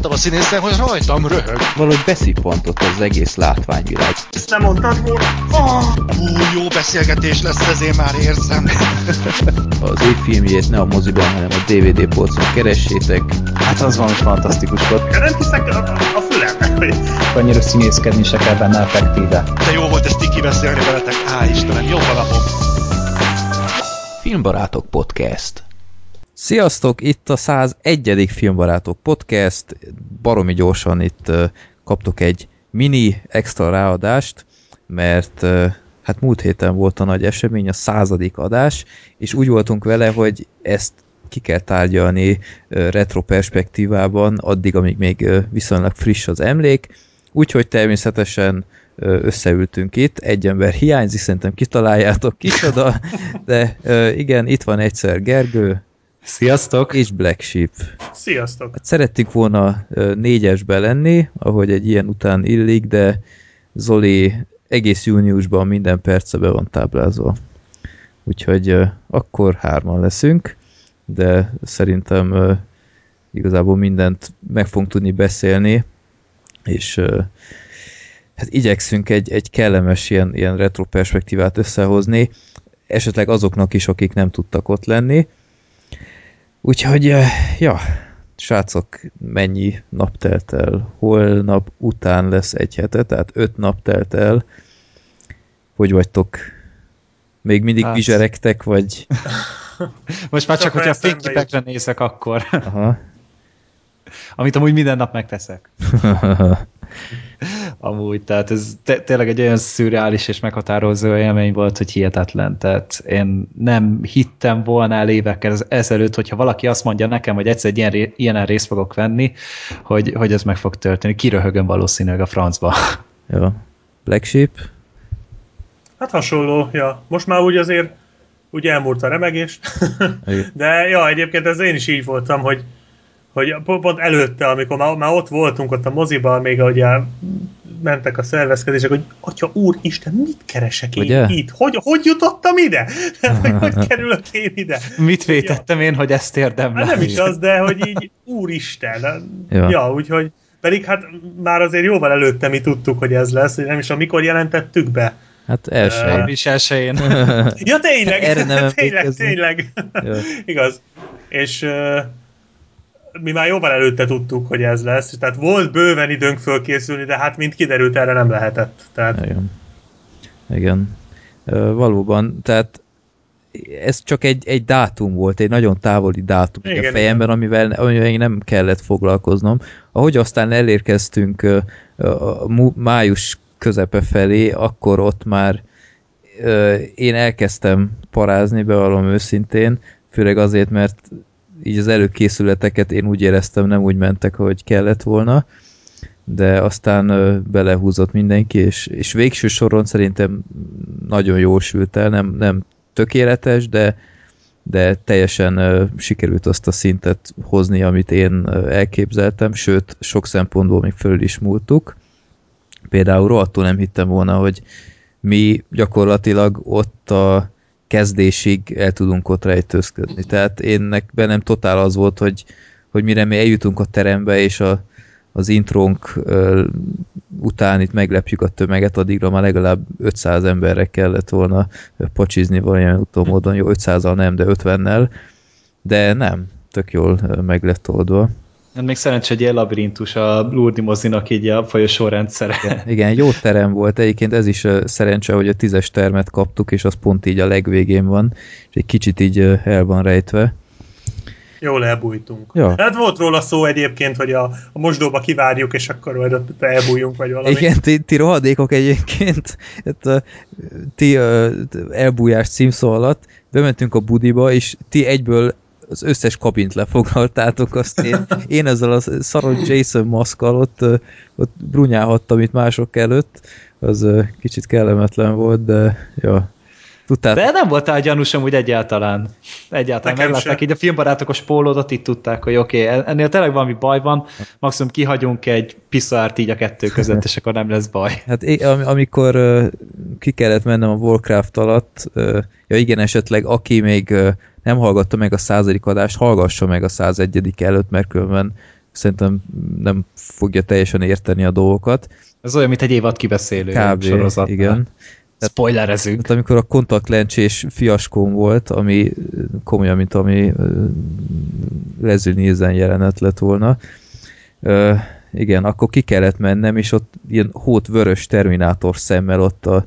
láttam a színészen, hogy rajtam röhög. Valahogy beszippantott az egész látványvilág. Ezt nem mondtad volna? Oh, hú, jó beszélgetés lesz, ezért már érzem. az év filmjét ne a moziban, hanem a DVD polcon keressétek. Hát az valami fantasztikus volt. Nem hiszek a, a fülemnek, hogy... Annyira színészkedni se kell benne effektíve. De jó volt ezt tiki beszélni veletek. Á, Istenem, jó a napom. Filmbarátok Podcast Sziasztok, itt a 101. Filmbarátok Podcast. Baromi gyorsan itt kaptok egy mini extra ráadást, mert hát múlt héten volt a nagy esemény, a századik adás, és úgy voltunk vele, hogy ezt ki kell tárgyalni retro perspektívában, addig, amíg még viszonylag friss az emlék, úgyhogy természetesen összeültünk itt, egy ember hiányzik, szerintem kitaláljátok kicsoda, de igen, itt van egyszer Gergő. Sziasztok! És Black Sheep. Sziasztok! Hát szerettünk volna négyesbe lenni, ahogy egy ilyen után illik, de Zoli egész júniusban minden perce be van táblázva. Úgyhogy akkor hárman leszünk, de szerintem igazából mindent meg fogunk tudni beszélni, és hát igyekszünk egy, egy kellemes ilyen, ilyen retro perspektívát összehozni, esetleg azoknak is, akik nem tudtak ott lenni. Úgyhogy, ja, srácok, mennyi nap telt el? Holnap után lesz egy hete, tehát öt nap telt el. Hogy vagytok? Még mindig hát. vizseregtek, vagy... Most már csak, hogyha fényképekre nézek, akkor... Aha. Amit amúgy minden nap megteszek. amúgy, tehát ez tényleg egy olyan szürreális és meghatározó élmény volt, hogy hihetetlen, tehát én nem hittem volna el évekkel ezelőtt, hogyha valaki azt mondja nekem, hogy egyszer egy ilyen, ilyen részt fogok venni, hogy, hogy ez meg fog történni. Kiröhögöm valószínűleg a francba. Jó. Black Sheep? Hát hasonló, ja. Most már úgy azért úgy elmúlt a remegés. De ja, egyébként ez én is így voltam, hogy hogy pont előtte, amikor már, már ott voltunk ott a moziban, még ugye mentek a szervezkedések, hogy Atya úr, Isten, mit keresek én Ugye? itt? Hogy, hogy jutottam ide? hogy, hogy kerülök én ide? Mit vétettem ja. én, hogy ezt érdemlem? Hát nem is az, de hogy így, úristen. Ja. ja, úgyhogy pedig hát már azért jóval előtte mi tudtuk, hogy ez lesz, nem is amikor jelentettük be. Hát elsőjén. Uh, is elsőjén. ja, tényleg, Erre nem tényleg, tényleg. Igaz. És uh, mi már jóval előtte tudtuk, hogy ez lesz, tehát volt bőven időnk fölkészülni, de hát mint kiderült, erre nem lehetett. Tehát... Igen. Igen. Valóban, tehát ez csak egy, egy dátum volt, egy nagyon távoli dátum igen, a fejemben, igen. amivel, amivel nem kellett foglalkoznom. Ahogy aztán elérkeztünk a május közepe felé, akkor ott már én elkezdtem parázni, bevallom őszintén, főleg azért, mert így az előkészületeket én úgy éreztem, nem úgy mentek, ahogy kellett volna, de aztán belehúzott mindenki, és, és végső soron szerintem nagyon jól sült el, nem, nem tökéletes, de, de teljesen sikerült azt a szintet hozni, amit én elképzeltem, sőt, sok szempontból még föl is múltuk. Például rohadtul nem hittem volna, hogy mi gyakorlatilag ott a kezdésig el tudunk ott rejtőzködni. Tehát énnek bennem totál az volt, hogy, hogy mire mi eljutunk a terembe, és a, az intrónk ö, után itt meglepjük a tömeget, addigra már legalább 500 emberre kellett volna pacsizni valamilyen utómódon, jó 500-al nem, de 50-nel, de nem, tök jól meg lett oldva. Hát még szerencsé, hogy ilyen labirintus a Lourdes mozinak így a folyosó rendszere. Igen, igen, jó terem volt. Egyébként ez is szerencse, hogy a tízes termet kaptuk, és az pont így a legvégén van, és egy kicsit így el van rejtve. Jól elbújtunk. Ja. Hát volt róla szó egyébként, hogy a, a mosdóba kivárjuk, és akkor majd ott elbújjunk, vagy valami. Igen, ti, ti rohadékok egyébként, hát, ti elbújás címszó alatt bementünk a budiba, és ti egyből az összes kabint lefoglaltátok, azt én, én ezzel a szaros Jason maszkal ott, ott brunyálhattam itt mások előtt, az kicsit kellemetlen volt, de ja, Tudtál? De nem voltál gyanús amúgy egyáltalán. Egyáltalán Nekem meglátták így a filmbarátokos pólódot, itt tudták, hogy oké, okay, ennél tényleg valami baj van, maximum kihagyunk egy piszoárt így a kettő között, és akkor nem lesz baj. Hát én, am amikor uh, ki kellett mennem a Warcraft alatt, uh, ja igen, esetleg aki még uh, nem hallgatta meg a századik adást, hallgassa meg a 101. előtt, mert különben szerintem nem fogja teljesen érteni a dolgokat. Ez olyan, mint egy évad kibeszélő Kb. sorozat. Igen. Spoilerezünk. Tehát amikor a kontaktlencsés fiaskón volt, ami komolyan, mint ami Leslie Nielsen jelenet lett volna, uh, igen, akkor ki kellett mennem, és ott ilyen hót vörös terminátor szemmel ott a,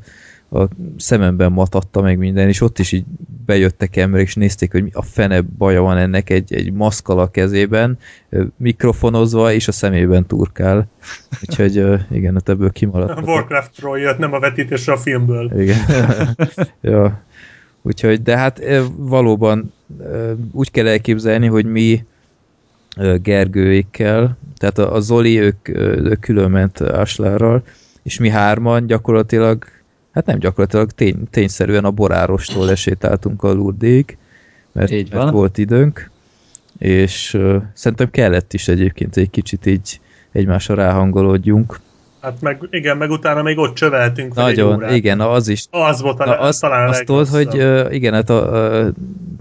a szememben matatta meg minden, és ott is így bejöttek emberek, és nézték, hogy a fene baja van ennek egy, egy maszkal a kezében, mikrofonozva, és a szemében turkál. Úgyhogy igen, hát ebből kimaradt. A Warcraftról jött, nem a vetítésre a filmből. Igen. ja. Úgyhogy, de hát valóban úgy kell elképzelni, hogy mi Gergőikkel, tehát a, Zoli, ők, ők különment Aslárral, és mi hárman gyakorlatilag hát nem gyakorlatilag tény, tényszerűen a borárostól lesétáltunk a Lurdig, mert, így van. mert volt időnk, és uh, szerintem kellett is egyébként egy kicsit így egymásra ráhangolódjunk. Hát meg, igen, meg utána még ott csöveltünk. Nagyon, igen, az is. Az volt a, na, az, talán azt tudod, hogy uh, igen, hát a, a,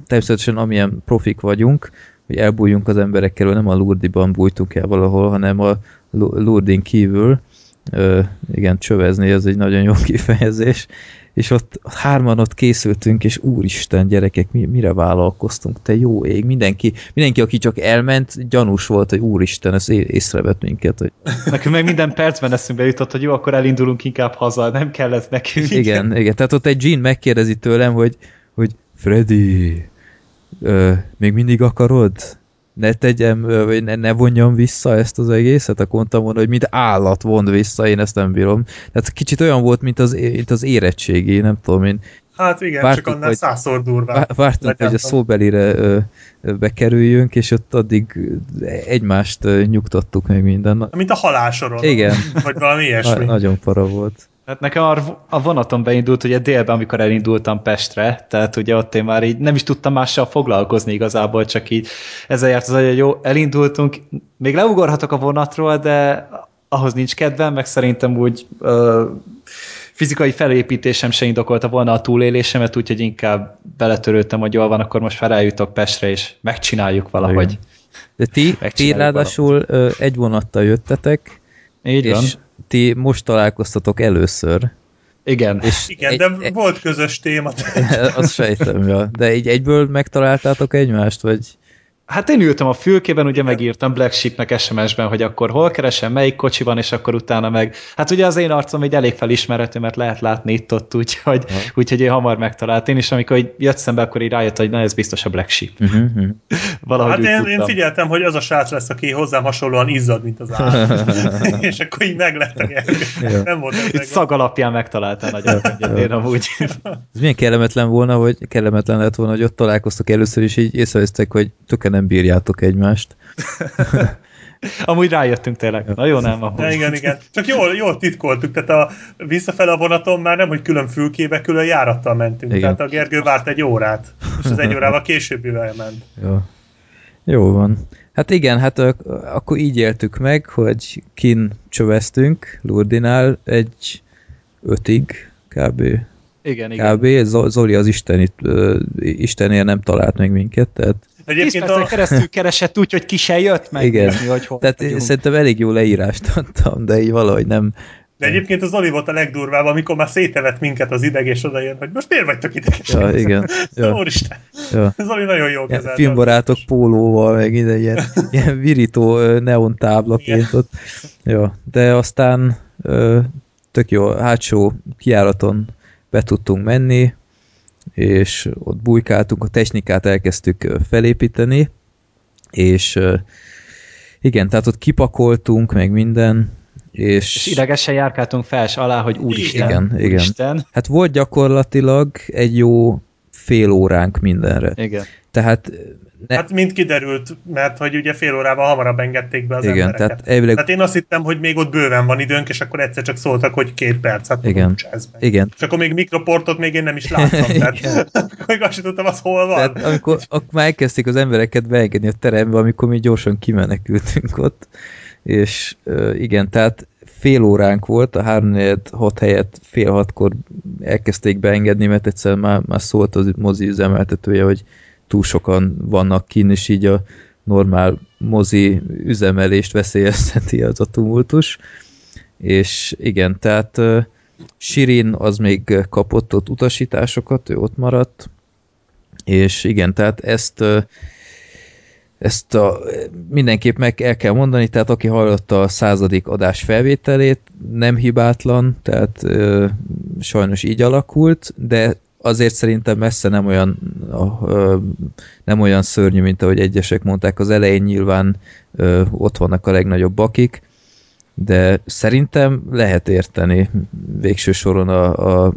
természetesen amilyen profik vagyunk, hogy elbújjunk az emberekkel, nem a Lurdiban bújtunk el valahol, hanem a Lurdin kívül, ö, igen, csövezni, ez egy nagyon jó kifejezés, és ott hárman ott készültünk, és úristen, gyerekek, mi, mire vállalkoztunk, te jó ég, mindenki, mindenki, aki csak elment, gyanús volt, hogy úristen, ez észrevett minket. Hogy... Nekünk meg minden percben eszünkbe jutott, hogy jó, akkor elindulunk inkább haza, nem kellett nekünk. Igen, igen, tehát ott egy Jean megkérdezi tőlem, hogy, hogy Freddy, ö, még mindig akarod? Ne tegyem, vagy ne, ne vonjam vissza ezt az egészet, akkor mondtam volna, hogy mint állat vond vissza, én ezt nem bírom. Tehát kicsit olyan volt, mint az, mint az érettségi, nem tudom én. Hát igen, vártuk, csak annál százszor durvább. Vártunk, hogy a szóbelire ö, ö, bekerüljünk, és ott addig egymást ö, nyugtattuk meg minden. Mint a halálsoron. Igen. Vagy valami ilyesmi. Na, nagyon para volt. Hát nekem a vonaton beindult ugye délben, amikor elindultam Pestre, tehát ugye ott én már így nem is tudtam mással foglalkozni igazából, csak így ezzel járt az hogy jó, elindultunk, még leugorhatok a vonatról, de ahhoz nincs kedvem, meg szerintem úgy ö, fizikai felépítésem se indokolta volna a túlélésemet, úgyhogy inkább beletörődtem, hogy jól van, akkor most fel eljutok Pestre, és megcsináljuk valahogy. De ti, ti ráadásul egy vonattal jöttetek, így és van ti most találkoztatok először. Igen. És Igen, egy, de volt közös téma. Azt sejtem, ja. De egy, egyből megtaláltátok egymást, vagy... Hát én ültem a fülkében, ugye megírtam Black Sheepnek SMS-ben, hogy akkor hol keresem, melyik kocsi van, és akkor utána meg... Hát ugye az én arcom egy elég felismerhető, mert lehet látni itt-ott, úgyhogy, ja. úgyhogy én hamar megtalált. Én is, amikor így jött szembe, akkor így rájött, hogy na ez biztos a Black Sheep. Uh-huh. Valahogy hát én, én, figyeltem, hogy az a srác lesz, aki hozzám hasonlóan izzad, mint az állat. és akkor így meglettek. Nem volt Itt szag alapján megtaláltál nagyon én amúgy. Ez milyen kellemetlen volna, hogy kellemetlen lett volna, hogy ott találkoztak először, és így észrevesztek, hogy tökéletes nem bírjátok egymást. Amúgy rájöttünk tényleg. Na jó, nem amúgy. Ja, igen, igen. Csak jól, jól titkoltuk, tehát a visszafele a vonaton már nem, hogy külön fülkébe, külön járattal mentünk. Igen. Tehát a Gergő várt egy órát, és az egy órával későbbivel ment. Jó. Jó van. Hát igen, hát akkor így éltük meg, hogy kin csöveztünk Lurdinál egy ötig kb. Igen, igen. Kb. Zoli az Isten, Istenért nem talált meg minket, tehát Egyébként a... keresztül keresett úgy, hogy ki se jött meg. Igen. Nézni, hogy hol Tehát vagyunk. szerintem elég jó leírást adtam, de így valahogy nem... De egyébként az Oli volt a legdurvább, amikor már szétevet minket az ideg, és odajön, hogy most miért vagytok idegesek? Ja, igen. ja. Úristen. Ja. Ez Oli nagyon jó kezelte. Filmbarátok pólóval, meg ide ilyen, ilyen virító neon táblaként ott. Ja. De aztán tök jó, hátsó kiáraton be tudtunk menni, és ott bujkáltunk, a technikát elkezdtük felépíteni, és igen, tehát ott kipakoltunk, meg minden, és... és idegesen járkáltunk fel alá, hogy úristen, igen, úristen. Igen. Hát volt gyakorlatilag egy jó fél óránk mindenre. Igen. Tehát ne... Hát mind kiderült, mert hogy ugye fél órával hamarabb engedték be az Igen, embereket. Tehát, elvileg... tehát én azt hittem, hogy még ott bőven van időnk, és akkor egyszer csak szóltak, hogy két perc. Hát Igen. Igen. És akkor még mikroportot még én nem is láttam. tehát még azt sem tudtam, az hol van. Tehát amikor akkor már elkezdték az embereket beengedni a terembe, amikor mi gyorsan kimenekültünk ott. És igen, tehát fél óránk volt, a 3 6 helyett fél hatkor elkezdték beengedni, mert egyszer már, már szólt az mozi üzemeltetője, hogy túl sokan vannak kin, és így a, normál mozi üzemelést veszélyezteti az a tumultus. És igen, tehát Sirin az még kapott ott utasításokat, ő ott maradt, és igen, tehát ezt ezt a, mindenképp meg el kell mondani, tehát aki hallotta a századik adás felvételét, nem hibátlan, tehát sajnos így alakult, de azért szerintem messze nem olyan, nem olyan szörnyű, mint ahogy egyesek mondták az elején, nyilván ott vannak a legnagyobb bakik, de szerintem lehet érteni végső soron a, a,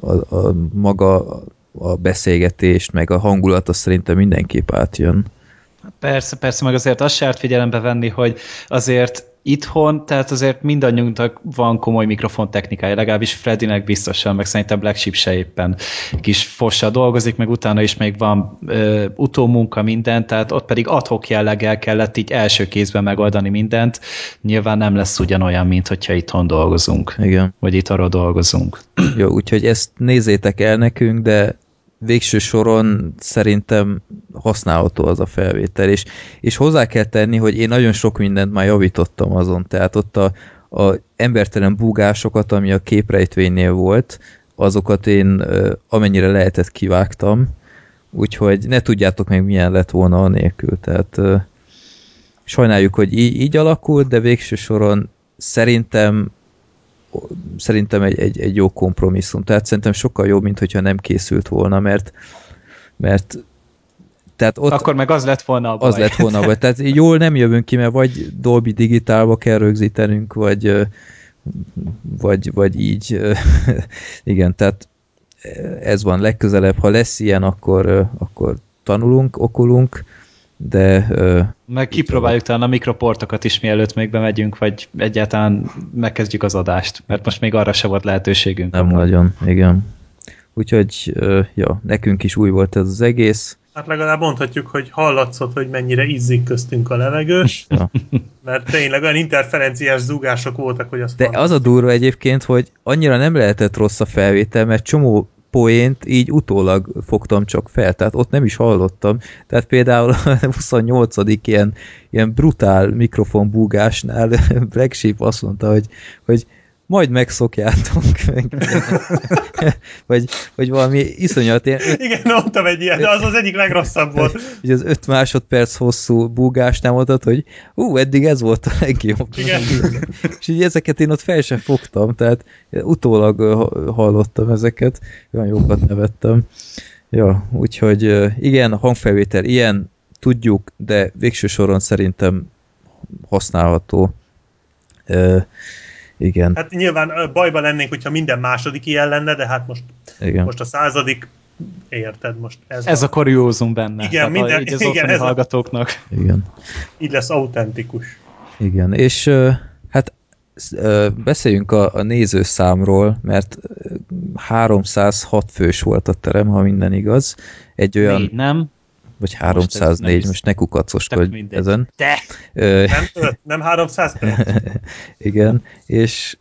a, a maga a beszélgetést, meg a hangulata szerintem mindenképp átjön. Persze, persze, meg azért azt se figyelembe venni, hogy azért itthon, tehát azért mindannyiunknak van komoly mikrofon technikája, legalábbis Fredinek biztosan, meg szerintem Black Sheep se éppen kis fossa dolgozik, meg utána is még van ö, utómunka minden, tehát ott pedig adhok jelleggel kellett így első kézben megoldani mindent. Nyilván nem lesz ugyanolyan, mint hogyha itthon dolgozunk. Igen. Vagy itt arra dolgozunk. Jó, úgyhogy ezt nézzétek el nekünk, de végső soron szerintem használható az a felvétel, és, és hozzá kell tenni, hogy én nagyon sok mindent már javítottam azon, tehát ott a, a embertelen búgásokat, ami a képrejtvénynél volt, azokat én amennyire lehetett kivágtam, úgyhogy ne tudjátok meg milyen lett volna a nélkül, tehát sajnáljuk, hogy így, így alakult, de végső soron szerintem szerintem egy, egy, egy jó kompromisszum. Tehát szerintem sokkal jobb, mint hogyha nem készült volna, mert mert tehát ott Akkor meg az lett volna a baj. Az lett volna a baj. Tehát jól nem jövünk ki, mert vagy Dolby Digitálba kell rögzítenünk, vagy, vagy, vagy így. Igen, tehát ez van legközelebb. Ha lesz ilyen, akkor, akkor tanulunk, okulunk, de... Meg kipróbáljuk talán a mikroportokat is, mielőtt még bemegyünk, vagy egyáltalán megkezdjük az adást, mert most még arra se volt lehetőségünk. Nem amúgy. nagyon, igen. Úgyhogy, ja, nekünk is új volt ez az egész. Hát legalább mondhatjuk, hogy hallatszott, hogy mennyire izzik köztünk a levegő, ja. mert tényleg olyan interferenciás zúgások voltak, hogy azt De az a durva egyébként, hogy annyira nem lehetett rossz a felvétel, mert csomó poént így utólag fogtam csak fel, tehát ott nem is hallottam. Tehát például a 28. ilyen, ilyen brutál mikrofonbúgásnál Black Sheep azt mondta, hogy, hogy majd megszokjátok. vagy, vagy valami iszonyat. Ilyen, Igen, mondtam egy ilyen, de az az egyik legrosszabb volt. Hogy az öt másodperc hosszú búgásnál mondtad, hogy ú, eddig ez volt a legjobb. Igen. És így ezeket én ott fel sem fogtam, tehát utólag hallottam ezeket, olyan jókat nevettem. Ja, úgyhogy igen, a hangfelvétel ilyen, tudjuk, de végső soron szerintem használható. Igen. Hát nyilván bajba lennénk, hogyha minden második ilyen lenne, de hát most, Igen. most a századik érted most. Ez, ez a, a kuriózum benne. Igen, minden, így az igen, ez hallgatóknak. Igen. Így lesz autentikus. Igen, és hát beszéljünk a, a nézőszámról, mert 306 fős volt a terem, ha minden igaz. Egy olyan... Négy, nem? Vagy 304, most, most ne kukacoskodj ezen. Ö, nem, nem 300 Igen, és,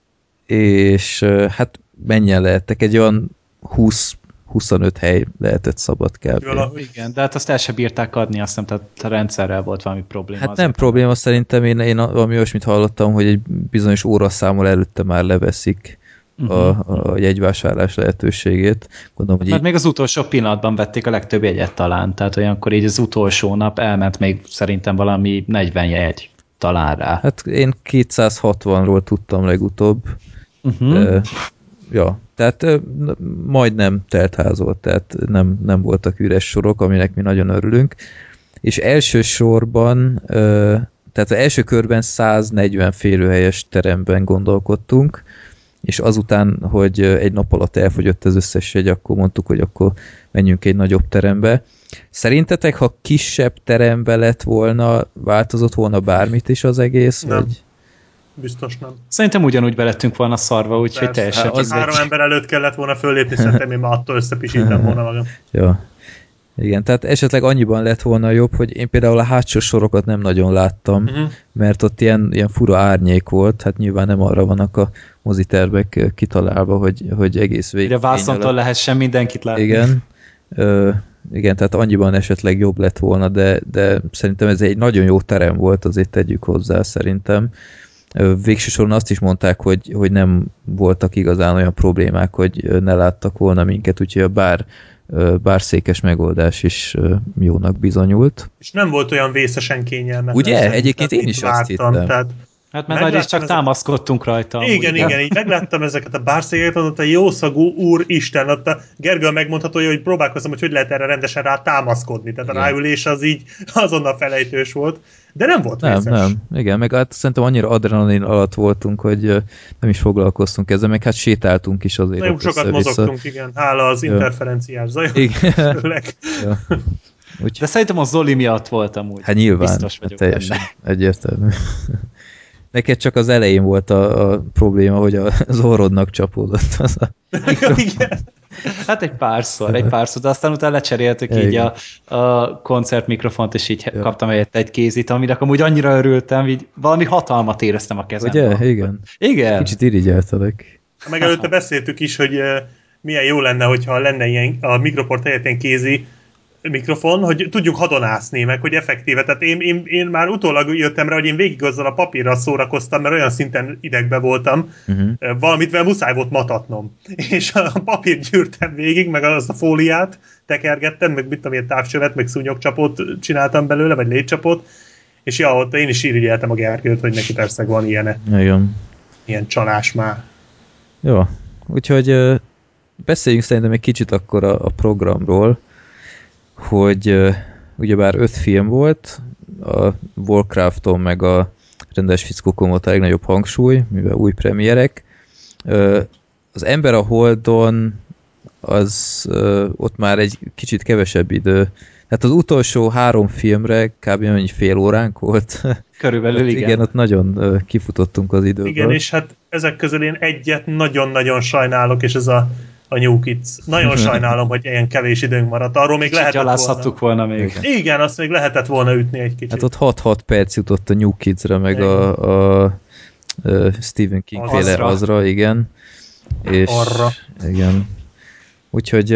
és hát mennyien lehettek? Egy olyan 20 25 hely lehetett szabad kell. Igen, de hát azt el sem bírták adni, azt nem, tehát a rendszerrel volt valami probléma. Hát nem probléma, szerintem én, én valami olyasmit hallottam, hogy egy bizonyos óraszámol előtte már leveszik uh-huh. a, a jegyvásárlás lehetőségét. Gondolom, hogy Mert így... még az utolsó pillanatban vették a legtöbb jegyet talán, tehát olyankor így az utolsó nap elment még szerintem valami 40 jegy talán rá. Hát én 260-ról tudtam legutóbb. Uh-huh. E, ja, tehát majdnem telt ház volt, tehát nem, nem voltak üres sorok, aminek mi nagyon örülünk. És elsősorban, tehát az első körben 140 félőhelyes teremben gondolkodtunk, és azután, hogy egy nap alatt elfogyott az összes jegy, akkor mondtuk, hogy akkor menjünk egy nagyobb terembe. Szerintetek, ha kisebb terembe lett volna, változott volna bármit is az egész? Nem. Vagy? Biztos nem. Szerintem ugyanúgy belettünk volna szarva, úgyhogy teljesen... Hát, az három egy... ember előtt kellett volna föllépni, szerintem én már attól összepisítem volna magam. ja. Igen, tehát esetleg annyiban lett volna jobb, hogy én például a hátsó sorokat nem nagyon láttam, uh-huh. mert ott ilyen, ilyen fura árnyék volt, hát nyilván nem arra vannak a mozitervek kitalálva, hogy, hogy egész végig. De vászontól lehessen mindenkit látni. Igen, ö, igen, tehát annyiban esetleg jobb lett volna, de, de szerintem ez egy nagyon jó terem volt, azért tegyük hozzá szerintem. Végsősorban azt is mondták, hogy, hogy nem voltak igazán olyan problémák, hogy ne láttak volna minket, úgyhogy a bár bárszékes megoldás is jónak bizonyult. És nem volt olyan vészesen kényelmetlen. Ugye? Egyébként én is vártam, azt hittem. Tehát Hát mert nagy csak ezek... támaszkodtunk rajta. Igen, igen, így megláttam ezeket a bárszégeket, ott a jószagú úr Isten, ott a Gergő megmondható, hogy próbálkoztam, hogy hogy lehet erre rendesen rá támaszkodni. Tehát a ráülés az így azonnal felejtős volt, de nem volt Nem, vészes. nem. Igen, meg hát szerintem annyira adrenalin alatt voltunk, hogy nem is foglalkoztunk ezzel, meg hát sétáltunk is azért. Nagyon sokat mozogtunk, igen, hála az ja. interferenciás zajok. Igen. ja. Úgy... De szerintem a Zoli miatt voltam úgy. Hát nyilván, Biztos vagyok teljesen benne. egyértelmű. Neked csak az elején volt a, a probléma, hogy az orrodnak csapódott az a Igen. Hát egy párszor, egy párszor, de aztán utána lecseréltük Igen. így a, a koncert mikrofont, és így ja. kaptam egyet egy kézit, aminek amúgy annyira örültem, így valami hatalmat éreztem a kezemben. Ugye? Igen. Igen. Kicsit irigyeltelek. Meg előtte beszéltük is, hogy milyen jó lenne, hogyha lenne ilyen a mikroport helyett ilyen kézi mikrofon, hogy tudjuk hadonászni, meg hogy effektíve. Tehát én, én, én már utólag jöttem rá, hogy én végig azzal a papírral szórakoztam, mert olyan szinten idegbe voltam, uh-huh. valamit muszáj volt matatnom. És a papír gyűrtem végig, meg az a fóliát tekergettem, meg mit tudom, ilyen távcsövet, meg szúnyogcsapot csináltam belőle, vagy létcsapot, és ja, ott én is irigyeltem a Gergőt, hogy neki persze van ilyen, Igen. ilyen csalás már. Jó, úgyhogy beszéljünk szerintem egy kicsit akkor a, a programról hogy ugyebár öt film volt, a Warcrafton meg a rendes fickókon volt a legnagyobb hangsúly, mivel új premierek. Az Ember a Holdon az ott már egy kicsit kevesebb idő. Hát az utolsó három filmre kb. annyi fél óránk volt. Körülbelül hát igen. Igen, ott nagyon kifutottunk az időből. Igen, és hát ezek közül én egyet nagyon-nagyon sajnálok, és ez a a New Kids. Nagyon sajnálom, hogy ilyen kevés időnk maradt. Arról még Kicsit lehetett volna. volna még. Igen, azt még lehetett volna ütni egy kicsit. Hát ott 6-6 perc jutott a New Kids-re, meg a, a, a Stephen King az féle azra. azra, igen. És, Arra. Igen. Úgyhogy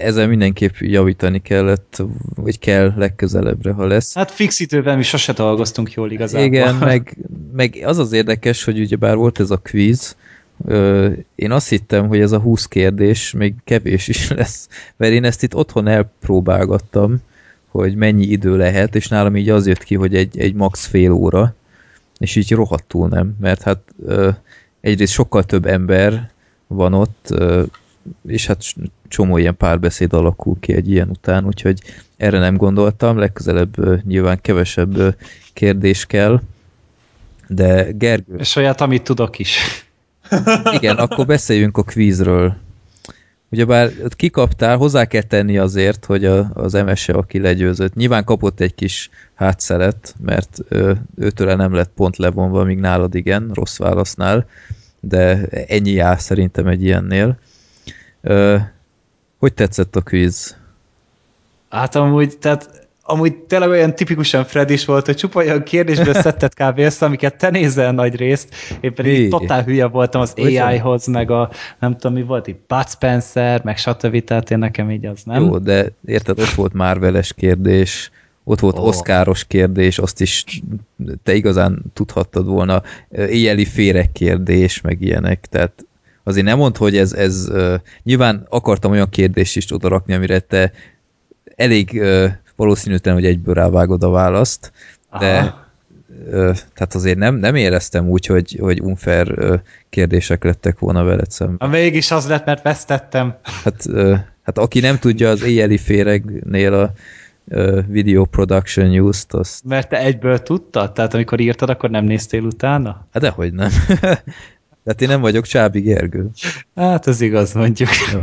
ezzel mindenképp javítani kellett, vagy kell legközelebbre, ha lesz. Hát fix időben mi sose dolgoztunk jól igazából. Igen, meg, meg az az érdekes, hogy ugye bár volt ez a quiz, én azt hittem, hogy ez a 20 kérdés még kevés is lesz, mert én ezt itt otthon elpróbálgattam, hogy mennyi idő lehet, és nálam így az jött ki, hogy egy, egy max fél óra, és így rohadtul nem, mert hát egyrészt sokkal több ember van ott, és hát csomó ilyen párbeszéd alakul ki egy ilyen után, úgyhogy erre nem gondoltam, legközelebb nyilván kevesebb kérdés kell, de Gergő... És olyat, amit tudok is. Igen, akkor beszéljünk a kvízről. Ugyebár kikaptál, hozzá kell tenni azért, hogy a, az MSE, aki legyőzött, nyilván kapott egy kis hátszelet, mert ő, őtőle nem lett pont levonva, míg nálad igen, rossz válasznál, de ennyi jár szerintem egy ilyennél. Ö, hogy tetszett a kvíz? Hát amúgy, tehát amúgy tényleg olyan tipikusan Fred is volt, hogy csupa olyan kérdésből szedted kb. ezt, amiket te nézel nagy részt. Én pedig totál hülye voltam az AI-hoz, meg a nem tudom mi volt, itt Bud Spencer, meg stb. Tehát én nekem így az nem. Jó, de érted, ott volt Marveles kérdés, ott volt oh. oszkáros kérdés, azt is te igazán tudhattad volna, éjjeli férek kérdés, meg ilyenek, tehát azért nem mondd, hogy ez, ez nyilván akartam olyan kérdést is oda rakni, amire te elég valószínűtlen, hogy egyből rávágod a választ, de Aha. Ö, tehát azért nem, nem éreztem úgy, hogy, hogy unfair ö, kérdések lettek volna veled szemben. Mégis az lett, mert vesztettem. Hát, ö, hát aki nem tudja az éjjeli féregnél a Video Production News-t, azt... Mert te egyből tudtad? Tehát amikor írtad, akkor nem néztél utána? Hát dehogy nem. Tehát én nem vagyok Csábi Gergő. Hát ez igaz, mondjuk. Jó.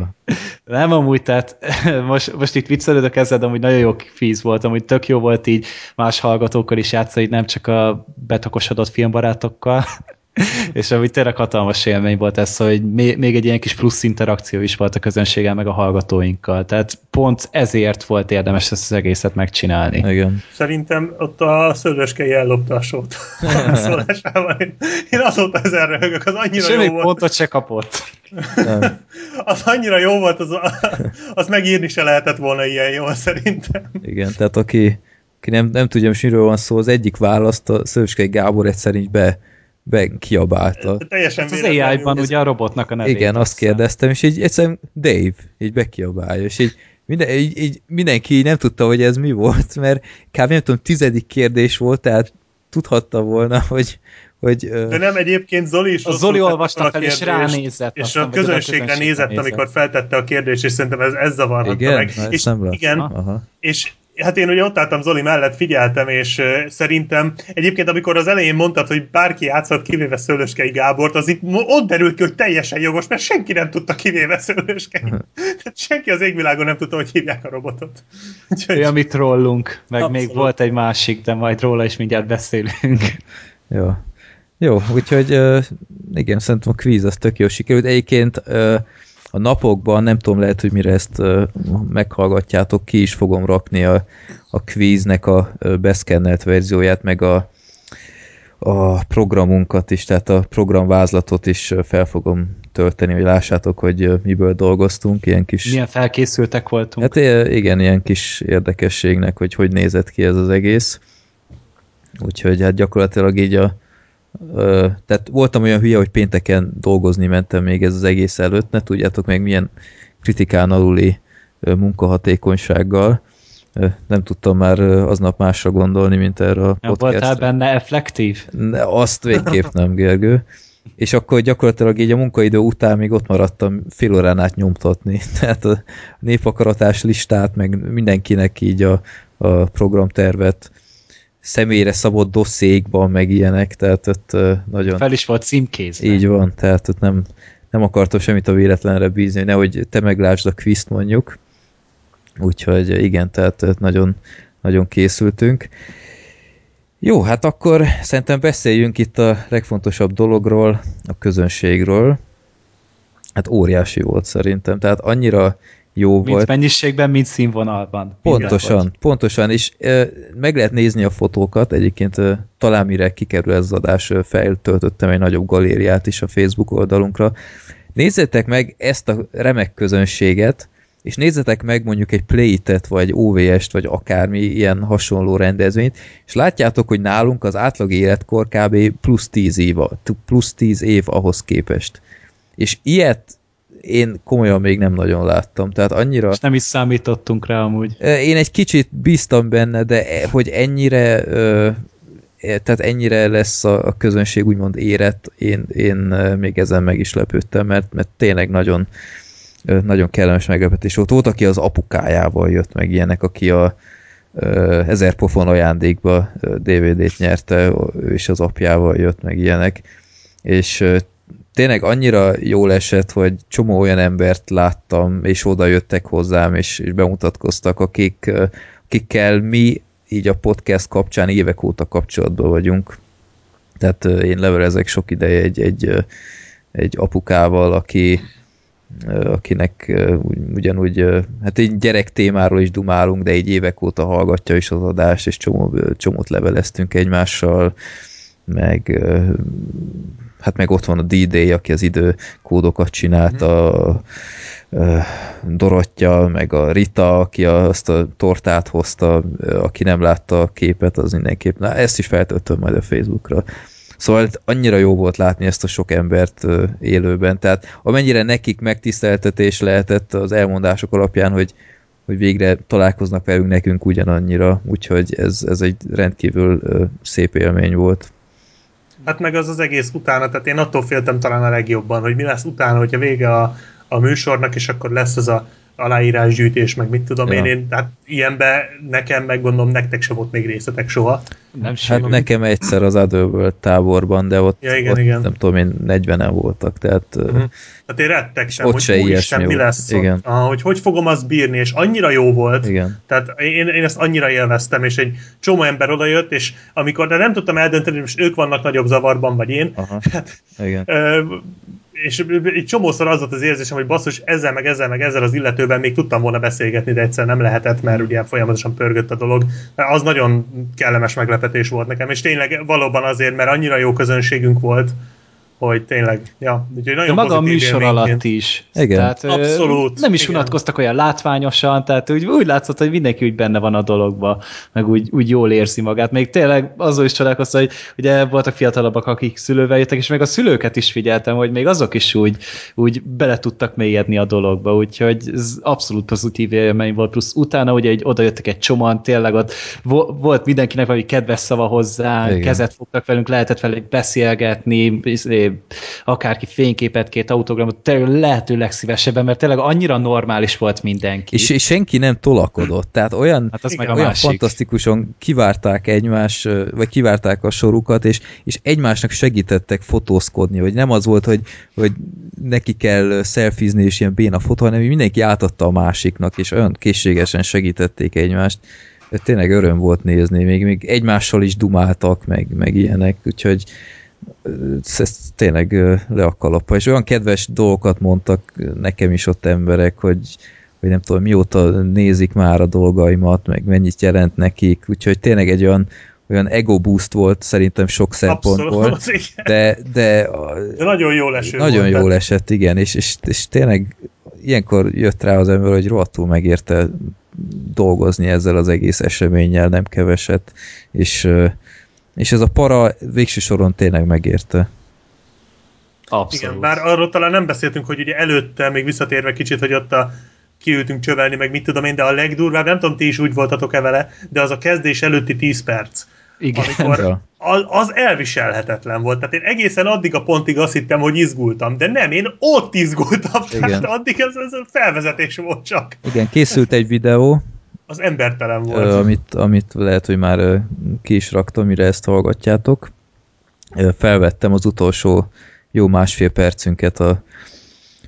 Nem amúgy, tehát most, most itt viccelődök ezzel, de amúgy nagyon jó fíz volt, amúgy tök jó volt így más hallgatókkal is játszani, nem csak a betokosodott filmbarátokkal. és ami tényleg hatalmas élmény volt ez, hogy még egy ilyen kis plusz interakció is volt a közönséggel, meg a hallgatóinkkal. Tehát pont ezért volt érdemes ezt az egészet megcsinálni. Igen. Szerintem ott a szőlőskei ellopta a sót. Én azóta ezen röhögök, az annyira Semmi jó volt. pontot se kapott. az annyira jó volt, az, az megírni se lehetett volna ilyen jól szerintem. Igen, tehát aki, aki nem, nem tudja, hogy miről van szó, az egyik választ a Szőskei Gábor egyszer így be kiabálta. Teljesen hát az AI-ban ugye a robotnak a nevét. Igen, azt kérdeztem, és így egyszerűen Dave, így bekiabálja, és így, minden, így, így mindenki nem tudta, hogy ez mi volt, mert kb. nem tudom, tizedik kérdés volt, tehát tudhatta volna, hogy, hogy, De nem egyébként Zoli is a Zoli olvasta fel, és ránézett. És a közönségre nézett, nézett, amikor feltette a kérdést, és szerintem ez, ez zavarhatta igen? meg. Na, és, nem igen, Aha. és Hát én ugye ott álltam Zoli mellett, figyeltem, és szerintem egyébként amikor az elején mondtad, hogy bárki játszott kivéve Szőlőskei Gábort, az itt ott derült ki, hogy teljesen jogos, mert senki nem tudta kivéve Szőlőskei. Tehát senki az égvilágon nem tudta, hogy hívják a robotot. Úgyhogy... Olyan, mit trollunk, meg Abszolút. még volt egy másik, de majd róla is mindjárt beszélünk. Jó. Jó, úgyhogy uh, igen, szerintem a kvíz az tök jó sikerült. Egyébként uh, a napokban, nem tudom, lehet, hogy mire ezt meghallgatjátok, ki is fogom rakni a, a kvíznek a beszkennelt verzióját, meg a, a programunkat is, tehát a programvázlatot is fel fogom tölteni, hogy lássátok, hogy miből dolgoztunk, ilyen kis... Milyen felkészültek voltunk. Hát igen, ilyen kis érdekességnek, hogy hogy nézett ki ez az egész. Úgyhogy hát gyakorlatilag így a, Ö, tehát voltam olyan hülye, hogy pénteken dolgozni mentem még ez az egész előtt, ne tudjátok meg milyen kritikán aluli ö, munkahatékonysággal. Ö, nem tudtam már aznap másra gondolni, mint erre a podcastra. Voltál benne effektív? Ne, azt végképp nem, Gergő. És akkor gyakorlatilag így a munkaidő után még ott maradtam fél órán át nyomtatni. Tehát a népakaratás listát, meg mindenkinek így a, a programtervet személyre szabott dosszékban, meg ilyenek, tehát ott nagyon... Fel is volt címkézve. Így van, tehát ott nem, nem akartam semmit a véletlenre bízni, hogy nehogy te meglásd a kviszt mondjuk. Úgyhogy igen, tehát nagyon, nagyon készültünk. Jó, hát akkor szerintem beszéljünk itt a legfontosabb dologról, a közönségről. Hát óriási volt szerintem, tehát annyira jó mint volt. mennyiségben, mint színvonalban. Pontosan, pontosan, és e, meg lehet nézni a fotókat, egyébként e, talán mire kikerül ez az adás, e, feltöltöttem egy nagyobb galériát is a Facebook oldalunkra. Nézzétek meg ezt a remek közönséget, és nézzetek meg mondjuk egy Play-et, vagy OVS-t, vagy akármi ilyen hasonló rendezvényt, és látjátok, hogy nálunk az átlag életkor kb. plusz 10 év, plusz 10 év ahhoz képest. És ilyet én komolyan még nem nagyon láttam, tehát annyira... És nem is számítottunk rá amúgy. Én egy kicsit bíztam benne, de e, hogy ennyire e, tehát ennyire lesz a közönség úgymond érett, én, én még ezen meg is lepődtem, mert, mert tényleg nagyon nagyon kellemes meglepetés volt. Volt, aki az apukájával jött meg ilyenek, aki a ezer pofon ajándékba DVD-t nyerte, és az apjával jött meg ilyenek, és tényleg annyira jól esett, hogy csomó olyan embert láttam, és oda jöttek hozzám, és, és bemutatkoztak, akik, akikkel mi így a podcast kapcsán évek óta kapcsolatban vagyunk. Tehát én levelezek sok ideje egy, egy, egy apukával, aki, akinek ugyanúgy, hát egy gyerek témáról is dumálunk, de egy évek óta hallgatja is az adást, és csomó, csomót leveleztünk egymással, meg hát meg ott van a D-Day, aki az időkódokat csinálta, mm-hmm. Dorottya, meg a Rita, aki azt a tortát hozta, aki nem látta a képet, az mindenképp, na ezt is feltöltöm majd a Facebookra. Szóval annyira jó volt látni ezt a sok embert élőben, tehát amennyire nekik megtiszteltetés lehetett az elmondások alapján, hogy, hogy végre találkoznak velünk nekünk ugyanannyira, úgyhogy ez, ez egy rendkívül szép élmény volt. Hát meg az az egész utána, tehát én attól féltem talán a legjobban, hogy mi lesz utána, hogyha vége a, a műsornak, és akkor lesz az a aláírásgyűjtés, meg mit tudom ja. én, én, hát ilyenbe nekem, meg gondolom, nektek se volt még részletek soha. Nem hát nekem egyszer az Otherworld táborban, de ott, ja, igen, ott igen. nem tudom én, 40-en voltak, tehát... Uh-huh. Hát én rettek sem, ott hogy se úristen, mi lesz igen. ott, ah, hogy hogy fogom azt bírni, és annyira jó volt. Igen. Tehát én, én ezt annyira élveztem, és egy csomó ember odajött, és amikor, de nem tudtam eldönteni, hogy most ők vannak nagyobb zavarban, vagy én. Aha. Hát, igen és egy csomószor az volt az érzésem, hogy basszus, ezzel meg ezzel meg ezzel az illetőben még tudtam volna beszélgetni, de egyszer nem lehetett, mert ugye folyamatosan pörgött a dolog. Az nagyon kellemes meglepetés volt nekem, és tényleg valóban azért, mert annyira jó közönségünk volt, hogy tényleg, ja, úgyhogy nagyon De maga a műsor alatt is. Igen. Tehát, Abszolút. Nem is igen. unatkoztak olyan látványosan, tehát úgy, úgy látszott, hogy mindenki úgy benne van a dologba, meg úgy, úgy jól érzi magát. Még tényleg azzal is csodálkoztam, hogy ugye voltak fiatalabbak, akik szülővel jöttek, és meg a szülőket is figyeltem, hogy még azok is úgy, úgy bele tudtak mélyedni a dologba, úgyhogy ez abszolút pozitív élmény volt, plusz utána ugye egy oda jöttek egy csoman, tényleg ott volt mindenkinek valami kedves szava hozzá, Igen. kezet fogtak velünk, lehetett velük beszélgetni, izé, akárki fényképet, két autogramot, tényleg lehető legszívesebben, mert tényleg annyira normális volt mindenki. És, és senki nem tolakodott, tehát olyan, hát az igen, meg a olyan másik. fantasztikusan kivárták egymás, vagy kivárták a sorukat, és, és egymásnak segítettek fotózkodni, vagy nem az volt, hogy, hogy neki kell szelfizni, és ilyen béna fotó, hanem mindenki átadta a másiknak, és olyan készségesen segítették egymást. Tényleg öröm volt nézni, még, még egymással is dumáltak, meg, meg ilyenek, úgyhogy ez tényleg le a kalapa. És olyan kedves dolgokat mondtak nekem is ott emberek, hogy, hogy nem tudom, mióta nézik már a dolgaimat, meg mennyit jelent nekik, úgyhogy tényleg egy olyan, olyan ego boost volt szerintem sok szempontból. Abszolút, de, de, de nagyon jól eső Nagyon volt, jól esett, igen, és, és, és tényleg ilyenkor jött rá az ember, hogy rohadtul megérte dolgozni ezzel az egész eseménnyel, nem keveset, és és ez a para végső soron tényleg megérte. Abszolút. Igen, bár arról talán nem beszéltünk, hogy ugye előtte, még visszatérve kicsit, hogy ott a kiültünk csövelni, meg mit tudom én, de a legdurvább, nem tudom, ti is úgy voltatok-e vele, de az a kezdés előtti 10 perc. Igen. Amikor az, elviselhetetlen volt. Tehát én egészen addig a pontig azt hittem, hogy izgultam, de nem, én ott izgultam, Igen. tehát addig ez, ez a felvezetés volt csak. Igen, készült egy videó, Az embertelen volt. ö, amit, amit lehet, hogy már ö, ki is raktam, mire ezt hallgatjátok. Ö, Felvettem az utolsó jó másfél percünket a,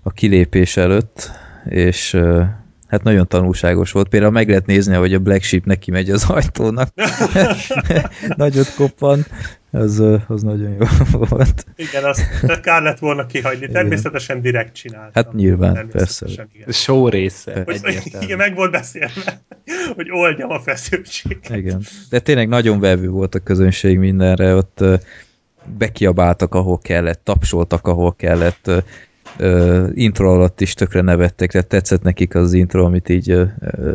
a kilépés előtt, és hát nagyon tanulságos volt. Például meg lehet nézni, hogy a Black Sheep neki megy az ajtónak. Nagyot koppan. Az, az nagyon jó volt. Igen, azt tehát kár lett volna kihagyni. Természetesen direkt csináltam. Hát nyilván, Természetesen, Igen. Show része. Hogy, igen, meg volt beszélve, hogy oldjam a feszültséget. Igen. De tényleg nagyon vevő volt a közönség mindenre, ott bekiabáltak, ahol kellett, tapsoltak, ahol kellett, ö, intro alatt is tökre nevettek, tehát tetszett nekik az intro, amit így ö,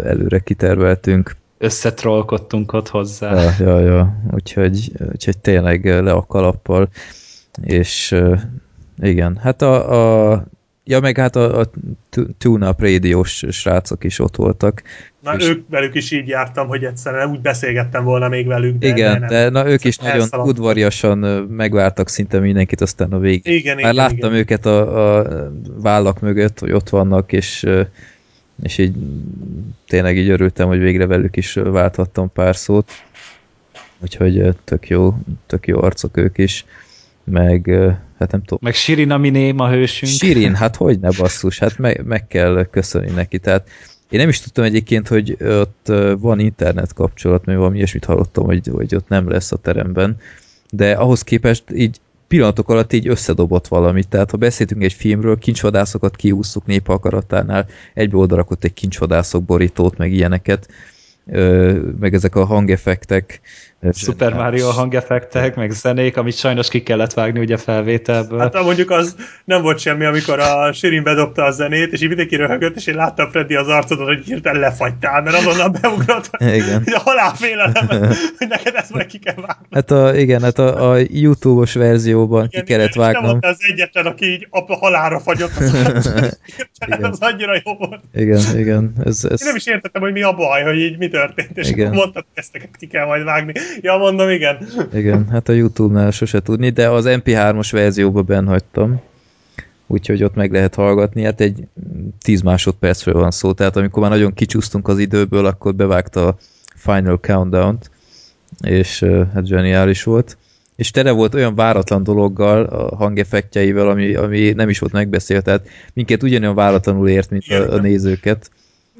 előre kiterveltünk. Összetrollkodtunk ott hozzá. Ja, ja, ja. Úgyhogy, úgyhogy tényleg le a kalappal, és ö, igen, hát a, a ja, meg hát a, a Tune-Up rádiós srácok is ott voltak. Na, És- ők velük is így jártam, hogy egyszerűen úgy beszélgettem volna még velük, de Igen, nem. de na, ők is nagyon Elszaladtak. udvariasan megvártak szinte mindenkit, aztán a vég. Igen, Már igen, láttam igen. őket a, a vállak mögött, hogy ott vannak, és, és így tényleg így örültem, hogy végre velük is válthattam pár szót. Úgyhogy tök jó, tök jó arcok ők is. Meg, hát nem tudom, Meg Shirin Aminé, a hősünk. Sirin, hát hogy ne basszus, hát meg, meg kell köszönni neki, tehát én nem is tudtam egyébként, hogy ott van internet kapcsolat, mert valami ilyesmit hallottam, hogy, hogy ott nem lesz a teremben, de ahhoz képest így pillanatok alatt így összedobott valamit, tehát ha beszéltünk egy filmről, kincsvadászokat kiúsztuk népakaratánál, egybe odarakott egy kincsvadászok borítót, meg ilyeneket, meg ezek a hangeffektek. Super Mario hangeffektek, meg zenék, amit sajnos ki kellett vágni ugye felvételből. Hát mondjuk az nem volt semmi, amikor a Sirin bedobta a zenét, és így mindenki röhögött, és én láttam Freddy az arcodon, hogy hirtelen lefagytál, mert azonnal beugrott, Igen. hogy a halálfélelem, hogy neked ezt meg ki kell vágni. Hát a, igen, hát a, a YouTube-os verzióban ki kellett vágnom. voltál az egyetlen, aki így a halálra fagyott. Igen. az annyira jó volt. Igen, igen. Ez, ez, Én nem is értettem, hogy mi a baj, hogy így mi történt, és Igen. akkor mondtad, hogy ezt ki kell majd vágni. Ja, mondom, igen. Igen, hát a YouTube-nál sose tudni, de az MP3-os verzióban benn hagytam. úgyhogy ott meg lehet hallgatni, hát egy 10 másodpercről van szó, tehát amikor már nagyon kicsúsztunk az időből, akkor bevágta a Final Countdown-t, és hát zseniális volt. És tele volt olyan váratlan dologgal, a hangeffektjeivel, ami, ami nem is volt megbeszélt, tehát minket ugyanolyan váratlanul ért, mint a, a nézőket.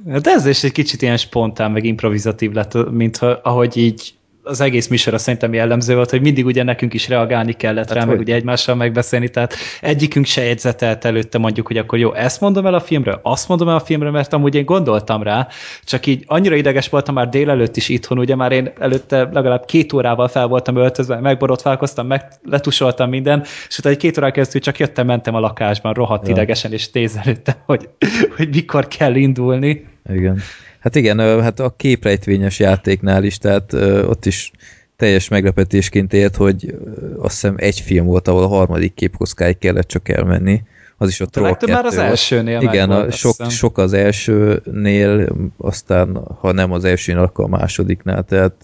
De ez is egy kicsit ilyen spontán, meg improvizatív lett, mint ahogy így az egész műsor szerintem jellemző volt, hogy mindig ugye nekünk is reagálni kellett hát rá, hogy? meg ugye egymással megbeszélni, tehát egyikünk se jegyzetelt előtte mondjuk, hogy akkor jó, ezt mondom el a filmről, azt mondom el a filmről, mert amúgy én gondoltam rá, csak így annyira ideges voltam már délelőtt is itthon, ugye már én előtte legalább két órával fel voltam öltözve, megborotválkoztam, meg letusoltam minden, és utána egy két órán keresztül csak jöttem, mentem a lakásban, rohadt ja. idegesen, és tézelődtem, hogy, hogy mikor kell indulni. Igen. Hát igen, hát a képrejtvényes játéknál is, tehát ott is teljes meglepetésként élt, hogy azt hiszem egy film volt, ahol a harmadik képkoszkáig kellett csak elmenni. Az is a Troll már az elsőnél Igen, a sok, sok az elsőnél, aztán ha nem az elsőnél, akkor a másodiknál, tehát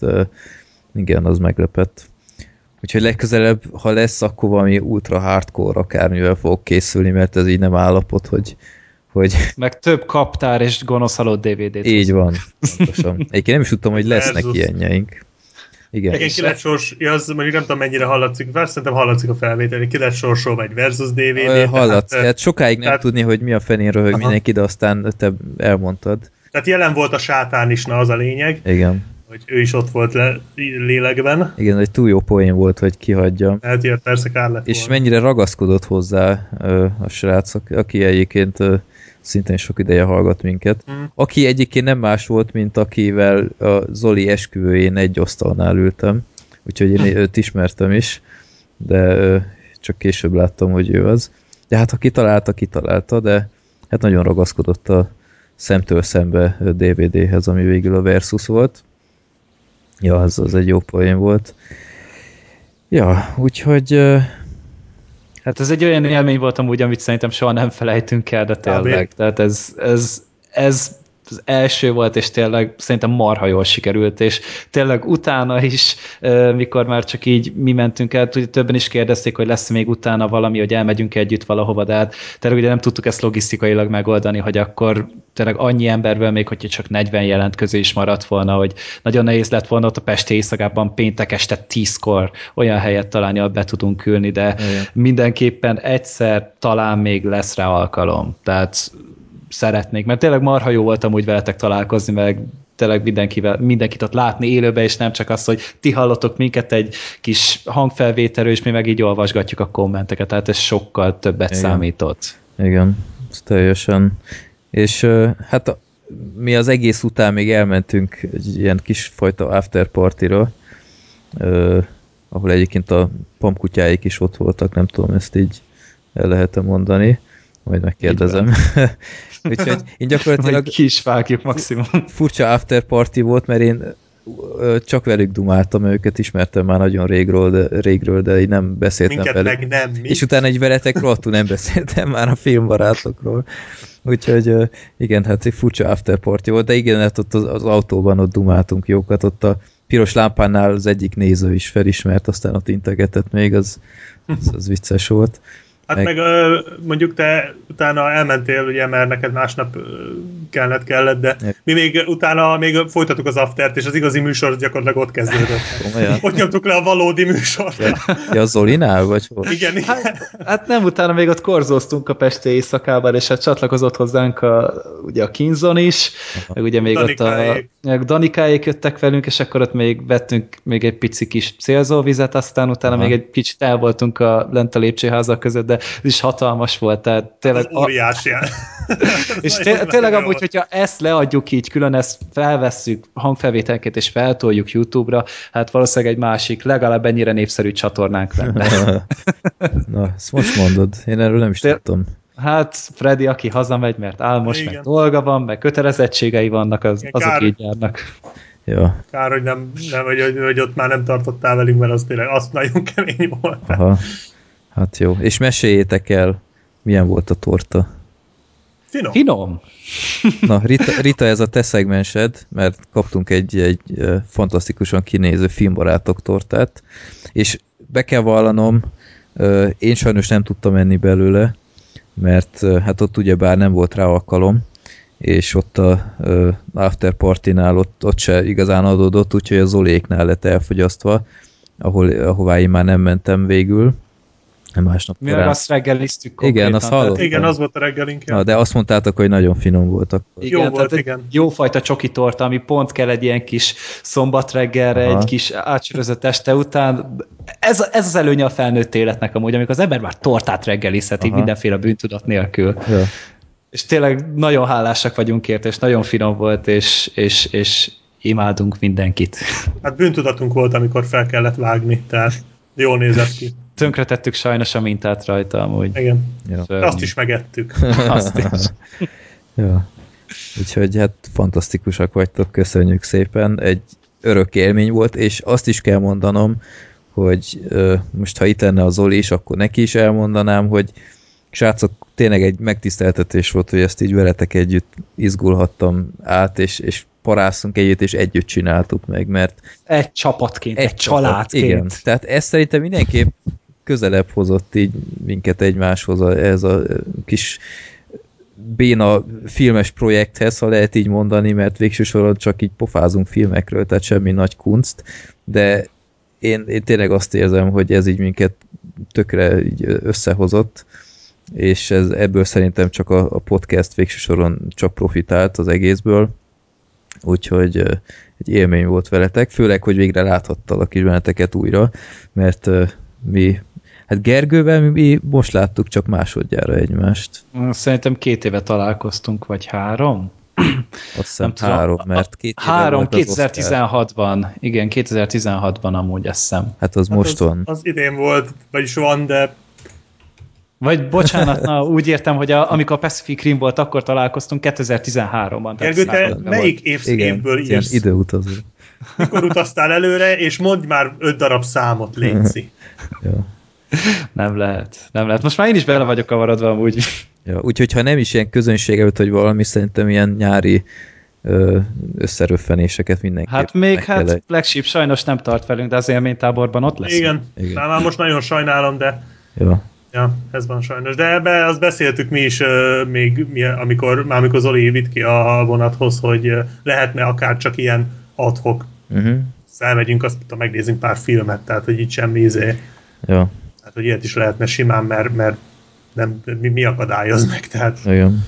igen, az meglepett. Úgyhogy legközelebb, ha lesz, akkor valami ultra hardcore akármivel fog készülni, mert ez így nem állapot, hogy hogy... Meg több kaptár és gonosz halott DVD-t. Így van, pontosan. Egyébként nem is tudtam, hogy lesznek Versus. ilyenjeink. Igen. Igen, ki lett sors, az mondjuk nem tudom mennyire hallatszik, bár szerintem hallatszik a felvétel, ki lett sorsolva egy versus DVD. Hallatszik, tehát, hát sokáig nem tehát, tudni, hogy mi a fenén röhög aha. mindenki, de aztán te elmondtad. Tehát jelen volt a sátán is, na az a lényeg. Igen. Hogy ő is ott volt le, lélekben. Igen, egy túl jó poén volt, hogy kihagyja. Hát ilyen persze kár lett És volna. mennyire ragaszkodott hozzá a srác, aki egyébként szintén sok ideje hallgat minket. Mm. Aki egyébként nem más volt, mint akivel a Zoli esküvőjén egy asztalnál ültem, úgyhogy én őt ismertem is, de csak később láttam, hogy ő az. De hát ha kitalálta, kitalálta, de hát nagyon ragaszkodott a szemtől szembe DVD-hez, ami végül a Versus volt. Ja, az, az egy jó poén volt. Ja, úgyhogy Hát ez egy olyan élmény volt amúgy, amit szerintem soha nem felejtünk el, de tényleg. Tehát ez, ez, ez az első volt, és tényleg szerintem marha jól sikerült, és tényleg utána is, mikor már csak így mi mentünk el, többen is kérdezték, hogy lesz még utána valami, hogy elmegyünk együtt valahova, de hát tényleg ugye nem tudtuk ezt logisztikailag megoldani, hogy akkor tényleg annyi emberből még, hogyha csak 40 jelentkező is maradt volna, hogy nagyon nehéz lett volna ott a Pesti éjszakában péntek este 10-kor olyan helyet találni, ahol be tudunk ülni, de Igen. mindenképpen egyszer talán még lesz rá alkalom. Tehát szeretnék, mert tényleg marha jó voltam úgy veletek találkozni, meg tényleg mindenkivel, mindenkit ott látni élőben, és nem csak azt, hogy ti hallotok minket egy kis hangfelvételről, és mi meg így olvasgatjuk a kommenteket, tehát ez sokkal többet Igen. számított. Igen, ez teljesen. És hát mi az egész után még elmentünk egy ilyen kis fajta after party-ra, ahol egyébként a pampkutyáik is ott voltak, nem tudom, ezt így el lehet -e mondani, majd megkérdezem. Úgyhogy én gyakorlatilag... ki is vágjuk maximum. Furcsa after party volt, mert én csak velük dumáltam, őket ismertem már nagyon régről, de, régről, de így nem beszéltem Minket velük. meg nem, mi? És utána egy veletek rohadtul nem beszéltem már a filmbarátokról. Úgyhogy igen, hát egy furcsa after party volt, de igen, hát ott az, az autóban ott dumáltunk jókat, ott a piros lámpánál az egyik néző is felismert, aztán ott integetett még, az, az, az vicces volt. Hát meg, meg mondjuk te utána elmentél, ugye, mert neked másnap kellett, kellett, de mi még utána még folytattuk az aftert, és az igazi műsor gyakorlatilag ott kezdődött. Komolyan. Ott nyomtuk le a valódi műsort. Ja, ja Zolinál, vagy hol? Igen, igen. Hát, hát, nem, utána még ott korzóztunk a Pesti éjszakában, és hát csatlakozott hozzánk a, ugye a Kinzon is, Aha. meg ugye még Danikáék. ott a, a Danikáék jöttek velünk, és akkor ott még vettünk még egy pici kis célzóvizet, aztán utána Aha. még egy kicsit el voltunk a lent a lépcsőházak között, de ez is hatalmas volt, tehát tényleg... Ez óriási. A... és té- tényleg amúgy, hogyha ezt leadjuk így, külön ezt felvesszük hangfelvételként és feltoljuk YouTube-ra, hát valószínűleg egy másik, legalább ennyire népszerű csatornánk lenne. Na, ezt most mondod, én erről nem is Té- tudtam. Hát Freddy, aki hazamegy, mert álmos, Igen. meg dolga van, meg kötelezettségei vannak, az, Igen, azok kár, így járnak. Ja. Kár, hogy, nem, nem hogy, hogy, ott már nem tartottál velünk, mert az tényleg azt nagyon kemény volt. Aha. Hát jó. És meséljétek el, milyen volt a torta? Finom. Finom. Na, Rita, Rita, ez a te szegmensed, mert kaptunk egy, egy fantasztikusan kinéző filmbarátok tortát, és be kell vallanom, én sajnos nem tudtam enni belőle, mert hát ott ugyebár nem volt rá alkalom, és ott a uh, after party-nál ott, ott se igazán adódott, úgyhogy a Zoléknál lett elfogyasztva, ahol, ahová én már nem mentem végül. Másnap Mi meg azt reggeliztük Igen, azt hallottam. Igen, az volt a reggelink. Na, de azt mondtátok, hogy nagyon finom voltak. Igen, jó volt, igen. Jó fajta csoki torta, ami pont kell egy ilyen kis szombat reggelre, Aha. egy kis átsörözött este után. Ez, ez az előnye a felnőtt életnek amúgy, amikor az ember már tortát reggelizheti mindenféle bűntudat nélkül. Ja. És tényleg nagyon hálásak vagyunk ért, és nagyon finom volt, és, és, és imádunk mindenkit. Hát bűntudatunk volt, amikor fel kellett vágni, tehát jól nézett ki. Tönkretettük sajnos a mintát rajta amúgy. Igen. Ja. Azt is megettük. Azt is. ja. Úgyhogy hát fantasztikusak vagytok, köszönjük szépen. Egy örök élmény volt, és azt is kell mondanom, hogy ö, most ha itt lenne az Zoli is, akkor neki is elmondanám, hogy srácok, tényleg egy megtiszteltetés volt, hogy ezt így veletek együtt izgulhattam át, és, és parászunk együtt, és együtt csináltuk meg, mert... Egy csapatként, egy, egy csapat, családként. Igen, tehát ezt szerintem mindenképp közelebb hozott így minket egymáshoz ez a kis béna filmes projekthez, ha lehet így mondani, mert végső soron csak így pofázunk filmekről, tehát semmi nagy kunst, de én, én tényleg azt érzem, hogy ez így minket tökre így összehozott, és ez, ebből szerintem csak a, a podcast végső soron csak profitált az egészből, úgyhogy egy élmény volt veletek, főleg, hogy végre láthattalak is benneteket újra, mert mi Hát Gergővel mi most láttuk csak másodjára egymást. Szerintem két éve találkoztunk, vagy három? Azt hiszem három, mert két éve Három, 2016-ban. Igen, 2016-ban amúgy azt hiszem. Hát az hát most az, van. Az idén volt, vagyis van, de vagy bocsánat, na, úgy értem, hogy a, amikor a Pacific Rim volt, akkor találkoztunk 2013-ban. Gergő, te melyik évsz, Igen, évből írsz? időutazó. Mikor utaztál előre, és mondj már öt darab számot, Léci. ja. Nem lehet, nem lehet. Most már én is bele vagyok kavarodva amúgy. Ja, úgyhogy ha nem is ilyen közönség előtt, hogy valami, szerintem ilyen nyári összeröffenéseket mindenki. Hát még hát Black Sheep sajnos nem tart velünk, de az élménytáborban ott lesz. Igen, Igen. már most nagyon sajnálom, de ja. Ja, ez van sajnos. De ebbe azt beszéltük mi is, uh, még mi, amikor, már amikor Zoli vitt ki a vonathoz, hogy uh, lehetne akár csak ilyen adhok. Uh-huh. Elmegyünk, azt megnézünk pár filmet, tehát hogy itt semmi izé. Ja. Tehát, hogy ilyet is lehetne simán, mert, mert nem, mi, mi akadályoz meg, tehát... Igen.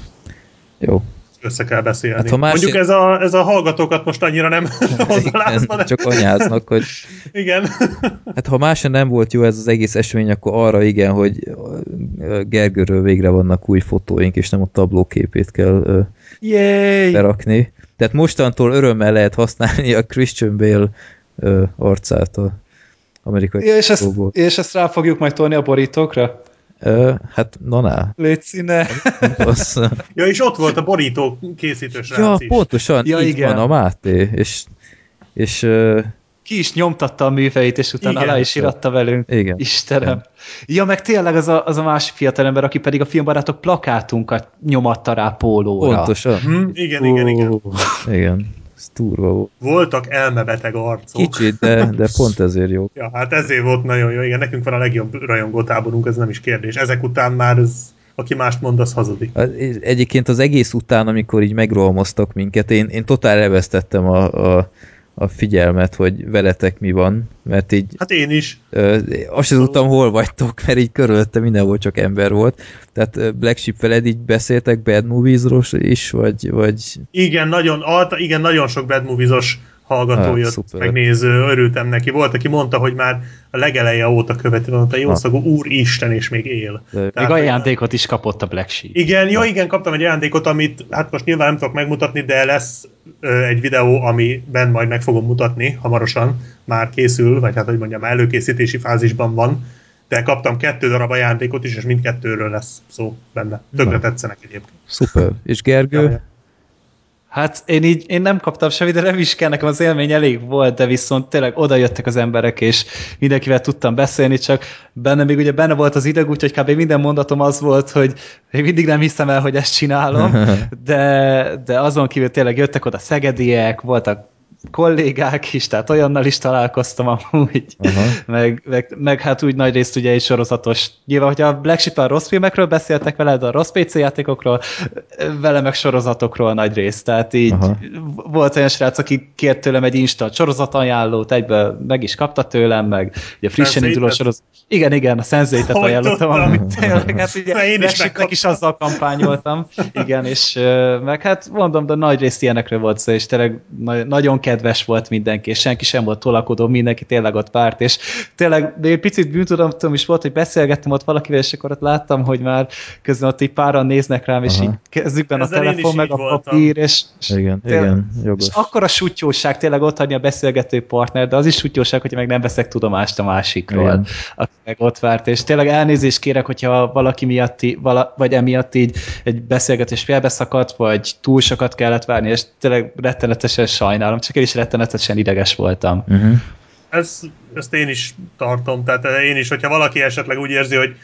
Jó, össze kell beszélni. Hát, ha más Mondjuk ez a, ez a hallgatókat most annyira nem hozzalázna. Csak anyáznak, hogy... Igen. Hát ha másra nem volt jó ez az egész esemény, akkor arra igen, hogy Gergőről végre vannak új fotóink, és nem a tablóképét kell Yay! berakni. Tehát mostantól örömmel lehet használni a Christian Bale arcát a amerikai ja, és, ezt, és ezt rá fogjuk majd tolni a borítókra? Ö, hát, na ná. Légy színe. ja, és ott volt a borító készítő srác Ja, is. pontosan, ja, így igen. van a Máté, és, és ki is nyomtatta a műveit, és utána igen, alá is iratta velünk. Igen. Istenem. Igen. Ja, meg tényleg az a, az a másik fiatalember, aki pedig a filmbarátok plakátunkat nyomatta rá pólóra. Pontosan. Hm, igen, igen, igen. Igen. Ez volt. Voltak elmebeteg arcok. Kicsit, de, de pont ezért jó. ja, hát ezért volt nagyon jó. Igen, nekünk van a legjobb rajongótáborunk, ez nem is kérdés. Ezek után már ez aki mást mond, az hazudik. Egyébként az egész után, amikor így megrohamoztak minket, én, én totál elvesztettem a, a, a figyelmet, hogy veletek mi van, mert így... Hát én is. Ö, azt sem tudtam, hol vagytok, mert így körülöttem mindenhol csak ember volt. Tehát Black Sheep veled így beszéltek Bad Movies-ról is, vagy, vagy... Igen, nagyon, alta, igen, nagyon sok Bad Movies-os hallgató ah, jött, szuper. megnéző, örültem neki. Volt, aki mondta, hogy már a legeleje óta követi, mondta, jószagú úr Isten, és még él. De Tehát, még ajándékot is kapott a Black Sheep. Igen, jó, igen, kaptam egy ajándékot, amit hát most nyilván nem tudok megmutatni, de lesz ö, egy videó, amiben majd meg fogom mutatni hamarosan, már készül, vagy hát hogy mondjam, előkészítési fázisban van, de kaptam kettő darab ajándékot is, és mindkettőről lesz szó benne. Tökre tetszenek egyébként. Szuper. És Gergő? Ja, Hát én így én nem kaptam semmit, de nem is kell, nekem az élmény elég volt, de viszont tényleg oda jöttek az emberek, és mindenkivel tudtam beszélni, csak benne még ugye benne volt az ideg, úgyhogy kb. minden mondatom az volt, hogy én mindig nem hiszem el, hogy ezt csinálom, de, de azon kívül tényleg jöttek oda szegediek, voltak kollégák is, tehát olyannal is találkoztam amúgy, meg, meg, meg, hát úgy nagy részt ugye egy sorozatos. Nyilván, hogyha a Black Sheep a rossz filmekről beszéltek veled, a rossz PC játékokról, vele meg sorozatokról nagy részt. Tehát így Aha. volt olyan srác, aki kért tőlem egy Insta sorozatajánlót, egyből meg is kapta tőlem, meg ugye frissen induló sorozat. Igen, igen, a Senzétet ajánlottam, amit tényleg, hát ugye én is, is azzal kampányoltam. Igen, és meg hát mondom, de nagy részt ilyenekről volt szó, és tényleg nagyon kedves volt mindenki, és senki sem volt tolakodó, mindenki tényleg ott párt, és tényleg de egy picit bűntudatom is volt, hogy beszélgettem ott valakivel, és akkor ott láttam, hogy már közben ott így páran néznek rám, és Aha. így kezükben Ezzel a telefon, meg a papír, és, igen, tényleg, igen, jogos. és akkor a sutyóság tényleg ott hagyni a beszélgető partner, de az is sutyóság, hogy meg nem veszek tudomást a másikról, igen. aki meg ott várt, és tényleg elnézést kérek, hogyha valaki miatt, vala, vagy emiatt így egy beszélgetés félbeszakadt, vagy túl sokat kellett várni, és tényleg rettenetesen sajnálom, csak én is rettenetesen ideges voltam. Uh-huh. Ez, ezt én is tartom, tehát én is, hogyha valaki esetleg úgy érzi, hogy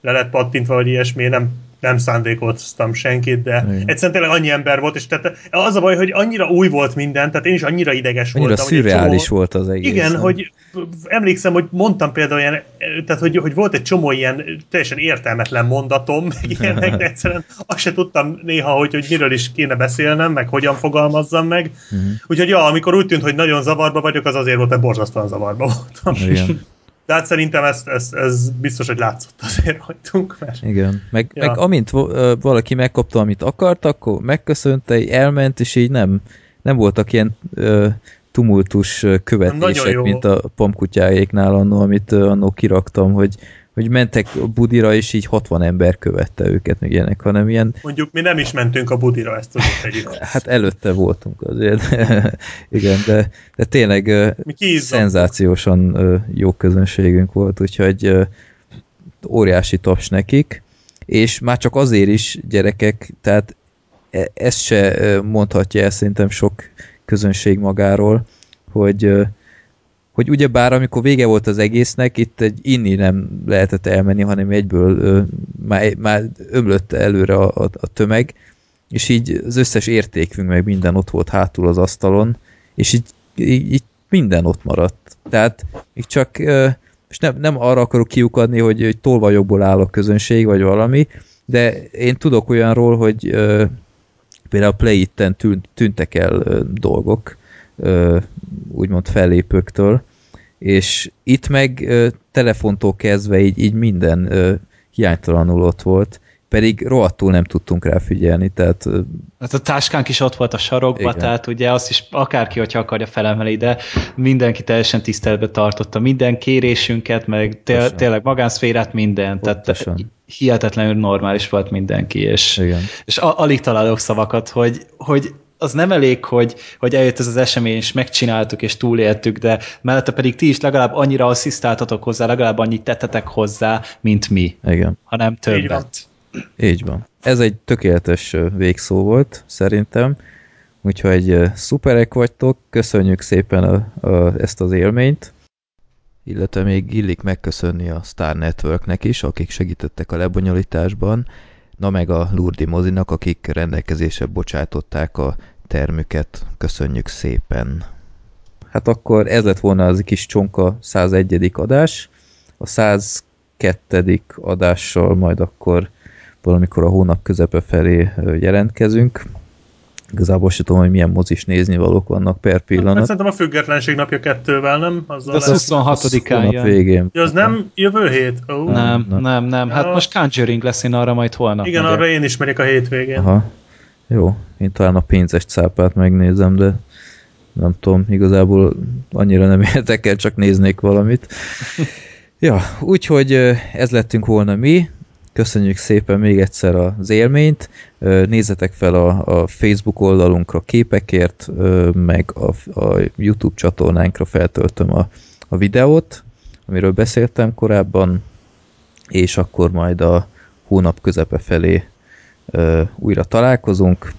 le lett pattintva, vagy ilyesmi, nem nem szándékoztam senkit, de Igen. egyszerűen tényleg annyi ember volt, és tehát az a baj, hogy annyira új volt minden, tehát én is annyira ideges annyira voltam. Annyira szürreális csomó... volt az egész. Igen, nem? hogy emlékszem, hogy mondtam például ilyen, tehát hogy, hogy volt egy csomó ilyen teljesen értelmetlen mondatom, meg ilyenek, de egyszerűen azt se tudtam néha, hogy, hogy miről is kéne beszélnem, meg hogyan fogalmazzam meg. Uh-huh. Úgyhogy ja, amikor úgy tűnt, hogy nagyon zavarba vagyok, az azért volt, mert borzasztóan zavarba voltam. Igen. De hát szerintem ez, ez, ez biztos, hogy látszott azért rajtunk. Mert... Igen, meg, ja. meg amint valaki megkapta, amit akart, akkor megköszönte, elment, és így nem, nem voltak ilyen ö, tumultus követések, mint a pomkutyáéknál annó, amit annó kiraktam, hogy hogy mentek a budira, és így 60 ember követte őket, meg ilyenek, hanem ilyen... Mondjuk mi nem is mentünk a budira, ezt tudjuk tegyük. Hát előtte voltunk azért. Igen, de, de tényleg szenzációsan jó közönségünk volt, úgyhogy óriási taps nekik, és már csak azért is gyerekek, tehát e, ezt se mondhatja el szerintem sok közönség magáról, hogy hogy ugyebár amikor vége volt az egésznek, itt egy inni nem lehetett elmenni, hanem egyből ö, már, már ömlött előre a, a, a tömeg, és így az összes értékünk meg minden ott volt hátul az asztalon, és így, így, így minden ott maradt. Tehát még csak, és nem, nem arra akarok kiukadni, hogy, hogy tolvajokból áll a közönség, vagy valami, de én tudok olyanról, hogy például a Play It-en tűnt, tűntek el dolgok, úgymond fellépőktől, és itt meg ö, telefontól kezdve így, így minden ö, hiánytalanul ott volt, pedig rohadtul nem tudtunk rá figyelni, tehát... Hát a táskánk is ott volt a sarokba, igen. tehát ugye azt is akárki, hogyha akarja felemeli, de mindenki teljesen tiszteletbe tartotta minden kérésünket, meg té- tényleg magánszférát, minden, tehát hihetetlenül normális volt mindenki, és, igen. és alig találok szavakat, hogy, hogy az nem elég, hogy, hogy eljött ez az esemény, és megcsináltuk, és túléltük, de mellette pedig ti is legalább annyira asszisztáltatok hozzá, legalább annyit tettetek hozzá, mint mi. Igen. Hanem többet. Így van. Így van. Ez egy tökéletes végszó volt, szerintem. Úgyhogy szuperek vagytok, köszönjük szépen a, a, ezt az élményt. Illetve még illik megköszönni a Star Networknek is, akik segítettek a lebonyolításban, na meg a Lurdi mozinak, akik rendelkezésre bocsátották a termüket. Köszönjük szépen! Hát akkor ez lett volna az kis csonka 101. adás. A 102. adással majd akkor valamikor a hónap közepe felé jelentkezünk. Igazából sem tudom, hogy milyen mozis nézni valók vannak per pillanat. Hát szerintem a függetlenség napja kettővel, nem? Azzal az 26-án végén. Ja, az nem jövő hét? Oh. Nem, nem, nem. Hát ja. most Conjuring lesz, én arra majd holnap Igen, megyek. arra én is megyek a hétvégén. Aha. Jó, én talán a pénzes cápát megnézem, de nem tudom, igazából annyira nem értek el, csak néznék valamit. ja, úgyhogy ez lettünk volna mi. Köszönjük szépen még egyszer az élményt. Nézzetek fel a, a Facebook oldalunkra képekért, meg a, a YouTube csatornánkra feltöltöm a, a videót, amiről beszéltem korábban, és akkor majd a hónap közepe felé újra találkozunk,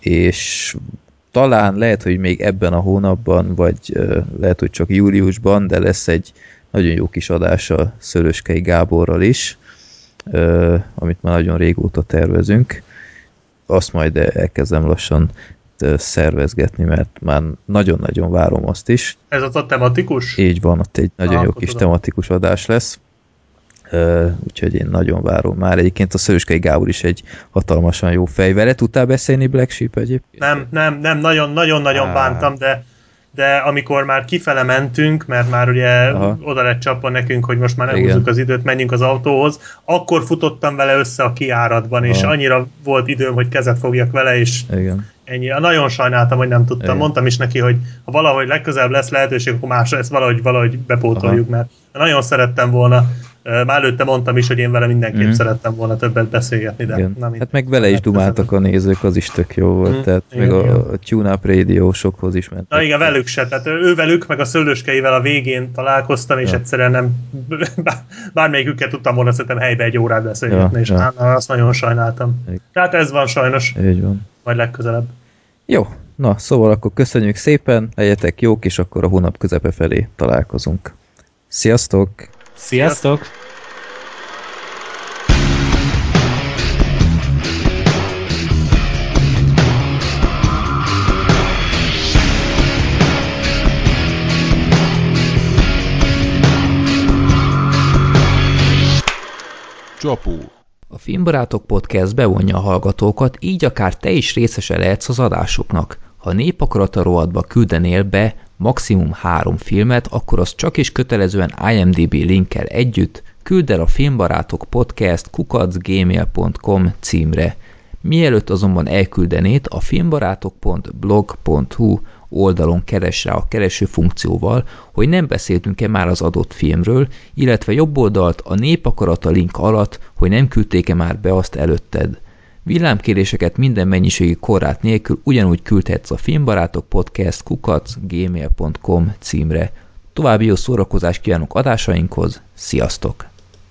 és talán lehet, hogy még ebben a hónapban, vagy lehet, hogy csak júliusban, de lesz egy nagyon jó kis adása Szöröskei Gáborral is, amit már nagyon régóta tervezünk. Azt majd elkezdem lassan szervezgetni, mert már nagyon-nagyon várom azt is. Ez ott a tematikus? Így van, ott egy nagyon ah, jó kis tudom. tematikus adás lesz. Uh, úgyhogy én nagyon várom már. Egyébként a Szöröskei Gábor is egy hatalmasan jó fej. Vele tudtál beszélni Black Sheep egyébként? Nem, nem, nem, nagyon-nagyon ah. bántam, de de amikor már kifele mentünk, mert már ugye Aha. oda lett csapva nekünk, hogy most már ne húzzuk az időt, menjünk az autóhoz, akkor futottam vele össze a kiáratban, Aha. és annyira volt időm, hogy kezet fogjak vele, és Igen. ennyi. Nagyon sajnáltam, hogy nem tudtam. Igen. Mondtam is neki, hogy ha valahogy legközelebb lesz lehetőség, akkor más ezt valahogy, valahogy bepótoljuk, Aha. mert nagyon szerettem volna már előtte mondtam is, hogy én vele mindenképp mm. szerettem volna többet beszélgetni, de igen. nem Hát meg vele is dumáltak a nézők, az is tök jó volt, mm. tehát igen, meg a, a Tune-Up Radio sokhoz is ment. Na igen, velük se, tehát ő velük, meg a szőlőskeivel a végén találkoztam, és ja. egyszerűen nem, bármelyiküket tudtam volna szerintem helybe egy órát beszélgetni, ja, és ja. Na, azt nagyon sajnáltam. Igen. Tehát ez van sajnos. Így van. Majd legközelebb. Jó, na szóval akkor köszönjük szépen, legyetek jók, és akkor a hónap közepe felé találkozunk. Sziasztok! Sziasztok! Csapó. A Filmbarátok Podcast bevonja a hallgatókat, így akár te is részese lehetsz az adásoknak. Ha népakarata rovatba küldenél be maximum három filmet, akkor az csak is kötelezően IMDB linkkel együtt küld el a Filmbarátok Podcast kukacgmail.com címre. Mielőtt azonban elküldenét, a filmbarátok.blog.hu oldalon keres rá a kereső funkcióval, hogy nem beszéltünk-e már az adott filmről, illetve jobb oldalt a népakarata link alatt, hogy nem küldték-e már be azt előtted. Villámkéréseket minden mennyiségi korrát nélkül ugyanúgy küldhetsz a filmbarátok podcast kukac gmail.com címre. További jó szórakozást kívánok adásainkhoz, sziasztok!